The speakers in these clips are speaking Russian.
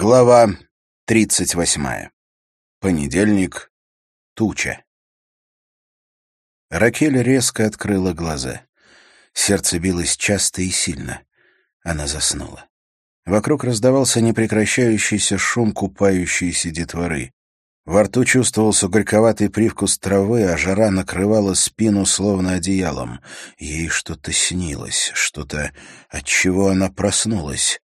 Глава тридцать восьмая. Понедельник. Туча. Ракель резко открыла глаза. Сердце билось часто и сильно. Она заснула. Вокруг раздавался непрекращающийся шум купающейся детворы. Во рту чувствовался горьковатый привкус травы, а жара накрывала спину словно одеялом. Ей что-то снилось, что-то, от чего она проснулась.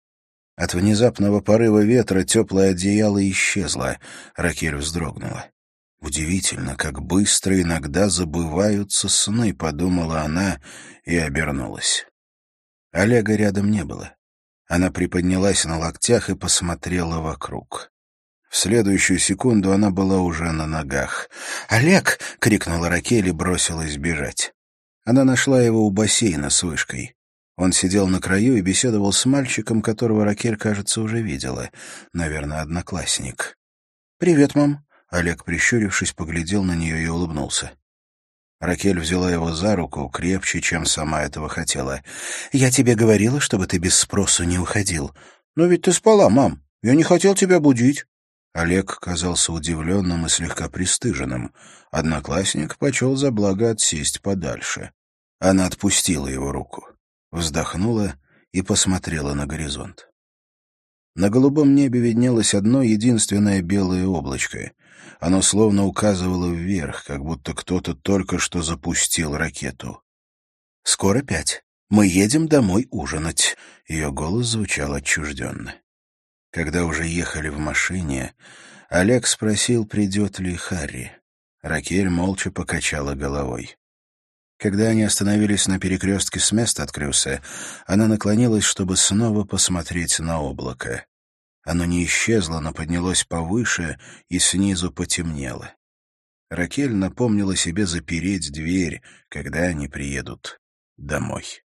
От внезапного порыва ветра теплое одеяло исчезло. Ракель вздрогнула. «Удивительно, как быстро иногда забываются сны», — подумала она и обернулась. Олега рядом не было. Она приподнялась на локтях и посмотрела вокруг. В следующую секунду она была уже на ногах. «Олег!» — крикнула Ракель и бросилась бежать. Она нашла его у бассейна с вышкой. Он сидел на краю и беседовал с мальчиком, которого Ракель, кажется, уже видела. Наверное, одноклассник. «Привет, мам». Олег, прищурившись, поглядел на нее и улыбнулся. Ракель взяла его за руку крепче, чем сама этого хотела. «Я тебе говорила, чтобы ты без спросу не уходил. Но ведь ты спала, мам. Я не хотел тебя будить». Олег казался удивленным и слегка пристыженным. Одноклассник почел за благо отсесть подальше. Она отпустила его руку вздохнула и посмотрела на горизонт. На голубом небе виднелось одно единственное белое облачко. Оно словно указывало вверх, как будто кто-то только что запустил ракету. «Скоро пять. Мы едем домой ужинать». Ее голос звучал отчужденно. Когда уже ехали в машине, Олег спросил, придет ли Харри. Ракель молча покачала головой. Когда они остановились на перекрестке с места от Крюса, она наклонилась, чтобы снова посмотреть на облако. Оно не исчезло, но поднялось повыше и снизу потемнело. Ракель напомнила себе запереть дверь, когда они приедут домой.